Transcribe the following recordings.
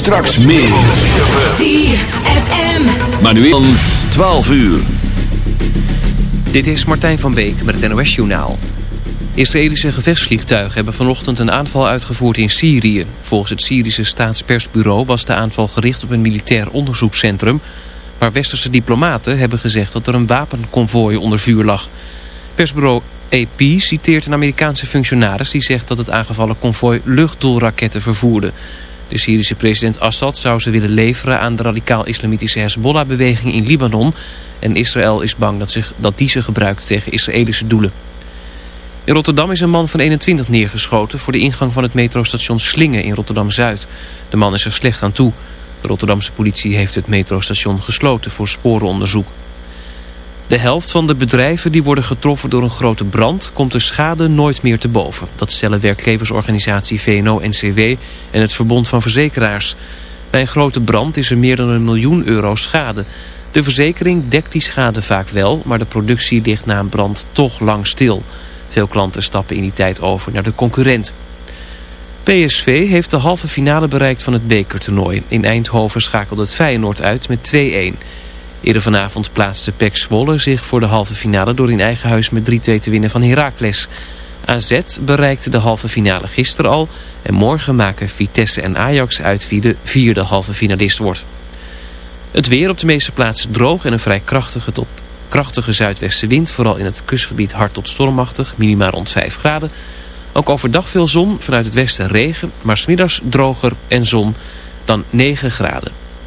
Straks meer. ZFM. Maar nu van 12 uur. Dit is Martijn van Beek met het NOS-journaal. Israëlische gevechtsvliegtuigen hebben vanochtend een aanval uitgevoerd in Syrië. Volgens het Syrische staatspersbureau was de aanval gericht op een militair onderzoekscentrum... maar westerse diplomaten hebben gezegd dat er een wapenconvooi onder vuur lag. Persbureau AP citeert een Amerikaanse functionaris die zegt dat het aangevallen konvooi luchtdoelraketten vervoerde. De Syrische president Assad zou ze willen leveren aan de radicaal-islamitische Hezbollah-beweging in Libanon... en Israël is bang dat, zich, dat die ze gebruikt tegen Israëlische doelen. In Rotterdam is een man van 21 neergeschoten voor de ingang van het metrostation Slingen in Rotterdam-Zuid. De man is er slecht aan toe. De Rotterdamse politie heeft het metrostation gesloten voor sporenonderzoek. De helft van de bedrijven die worden getroffen door een grote brand komt de schade nooit meer te boven. Dat stellen werkgeversorganisatie VNO-NCW en het Verbond van Verzekeraars. Bij een grote brand is er meer dan een miljoen euro schade. De verzekering dekt die schade vaak wel, maar de productie ligt na een brand toch lang stil. Veel klanten stappen in die tijd over naar de concurrent. PSV heeft de halve finale bereikt van het bekertoernooi. In Eindhoven schakelde het Feyenoord uit met 2-1. Eerder vanavond plaatste PEC Zwolle zich voor de halve finale door in eigen huis met 3-2 te winnen van Heracles. AZ bereikte de halve finale gisteren al en morgen maken Vitesse en Ajax uit wie de vierde halve finalist wordt. Het weer op de meeste plaatsen droog en een vrij krachtige tot krachtige zuidwestenwind, vooral in het kustgebied hard tot stormachtig, minimaal rond 5 graden. Ook overdag veel zon, vanuit het westen regen, maar smiddags droger en zon dan 9 graden.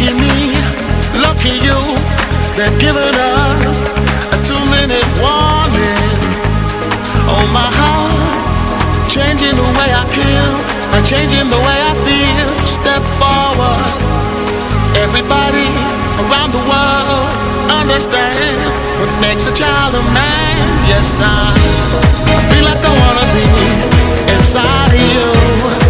Lucky me, lucky you, they've given us a two-minute warning. Oh, my heart, changing the way I feel, and changing the way I feel. Step forward, everybody around the world understand what makes a child a man. Yes, I, I feel like I wanna be inside of you.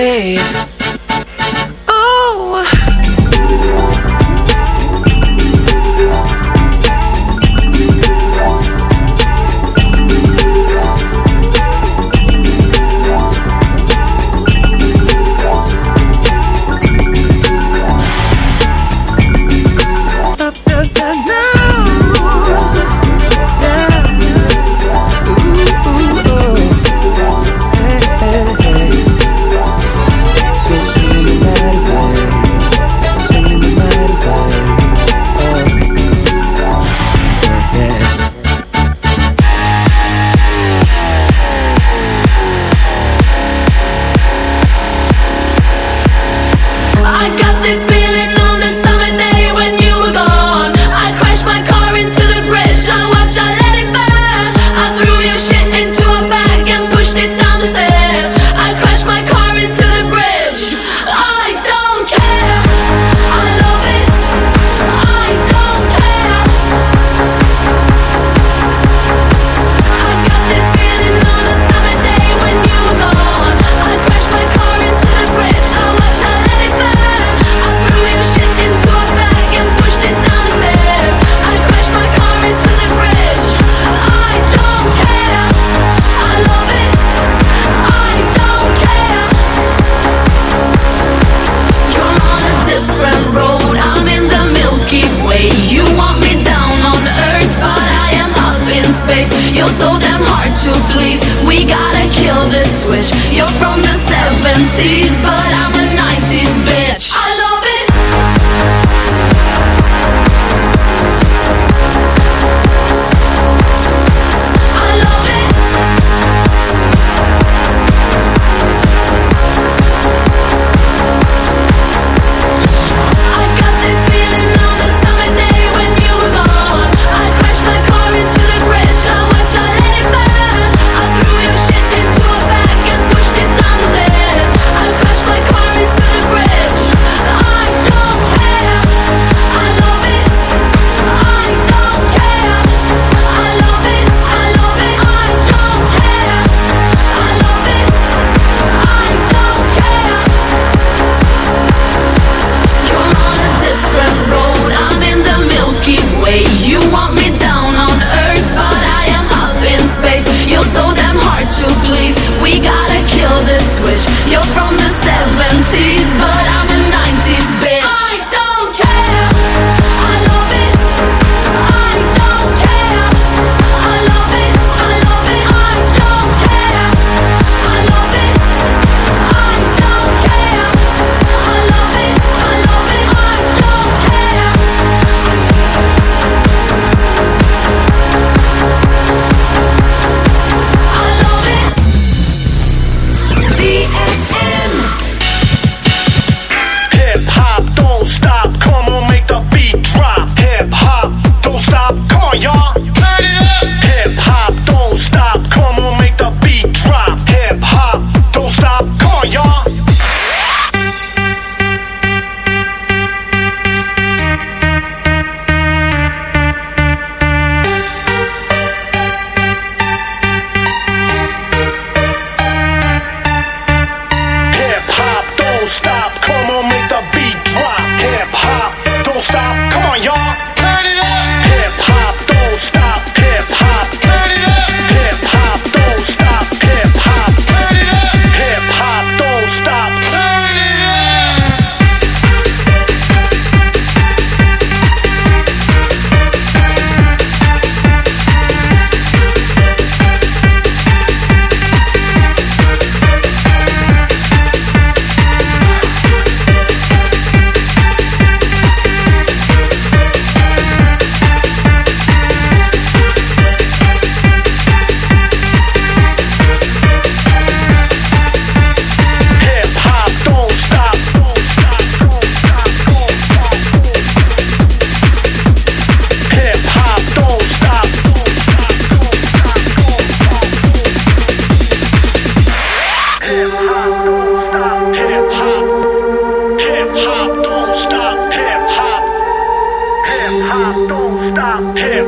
Hey.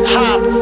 Hop,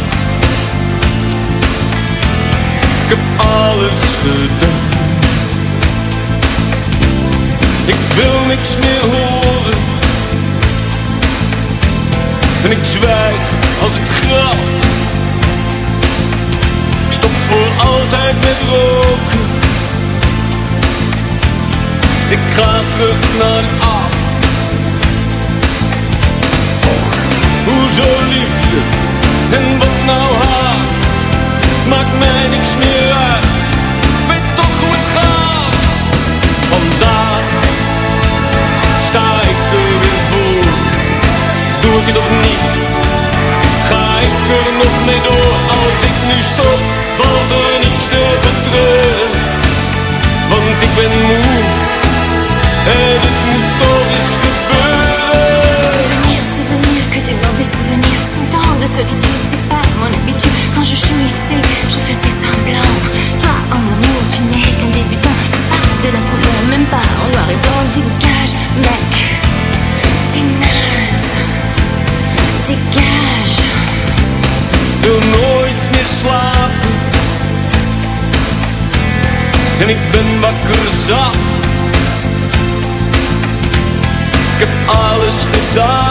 alles gedaan. Ik wil niks meer horen. En ik zwijg als ik graf. Ik stop voor altijd met roken. Ik ga terug naar af. Hoezo liefde? En wat nou? maakt mij niks meer uit. Weet toch hoe het gaat. Vandaag sta ik er weer voor. Doe ik het nog niet? Ga ik er nog mee door? Als ik nu stop, valt er niets te betreuren. Want ik ben moe en het. Je chemissais, je faisais semblant. Toi, en amour, tu n'es qu'un débutant. C'est pas de la couleur, même pas en noir et blanc. Dégage, mec, t'es naze. Dégage. Wil nooit meer slapen. En ik ben wakker zat. Ik heb alles gedaan.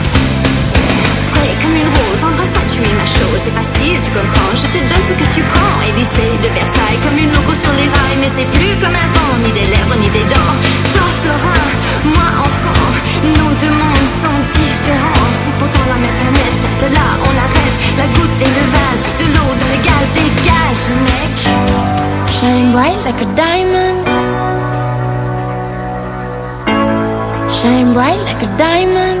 comme une rose, embrasse-toi, tu es ma chose. C'est facile, tu comprends, je te donne ce que tu prends. Élysée de Versailles, comme une loco sur les rails. Mais c'est plus comme un vent, ni des lèvres, ni des dents. Toi, Florin, moi, enfant Nos deux mondes sont différents. C'est pourtant la même planète. De là, on arrête la goutte et le vase. De l'eau dans les gaz, dégage, mec. Shine bright like a diamond. Shine bright like a diamond.